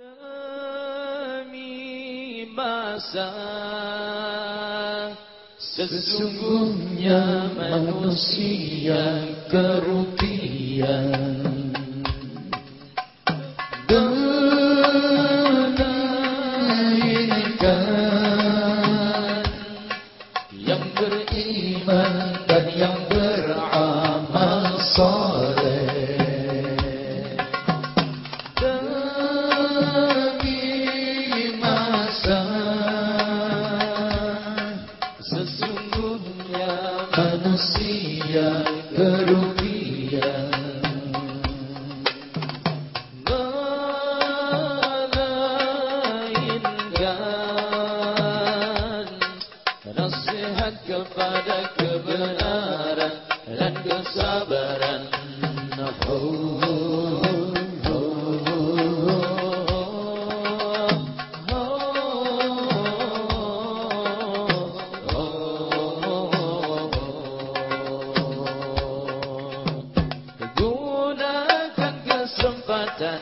Demi masa Sesungguhnya manusia kerugian Yang beriman dan yang beramal soleh kepada kebenaran Dan kesabaran oh, kesempatan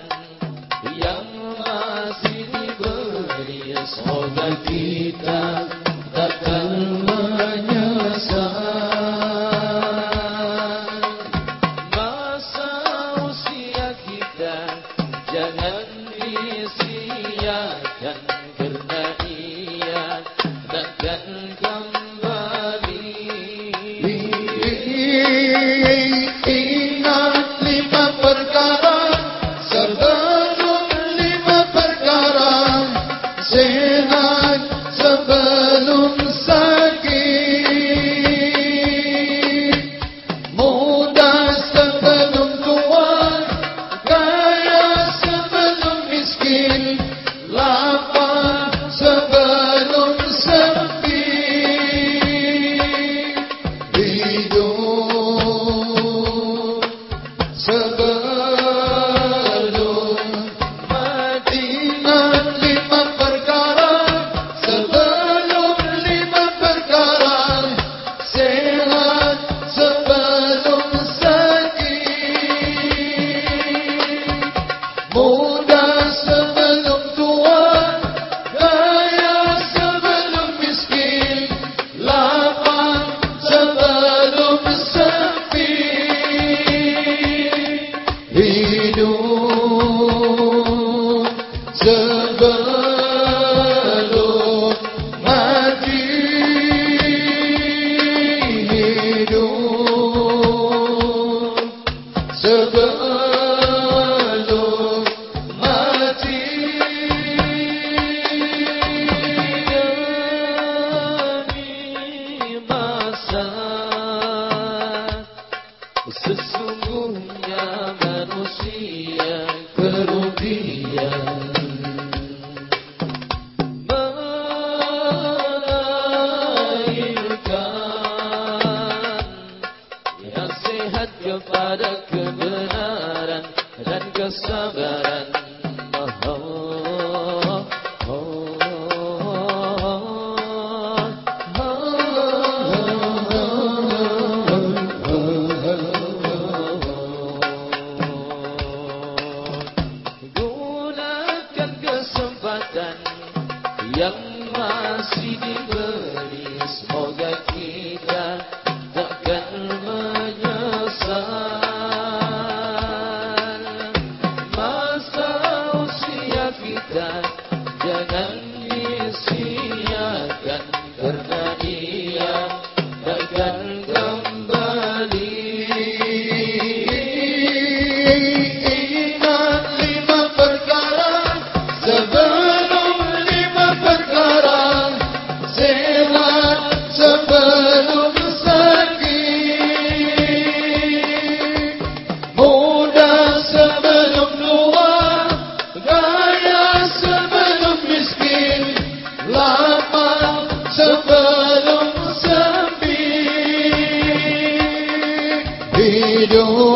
yang masih diberi. Semoga kita takkan menyesal. Masa usia kita jangan disia-siakan Kerana ia takkan kembali Oh. Kepada kebenaran dan kesabaran. Oh, oh, Gunakan kesempatan yang masih diberi. Semoga kita do.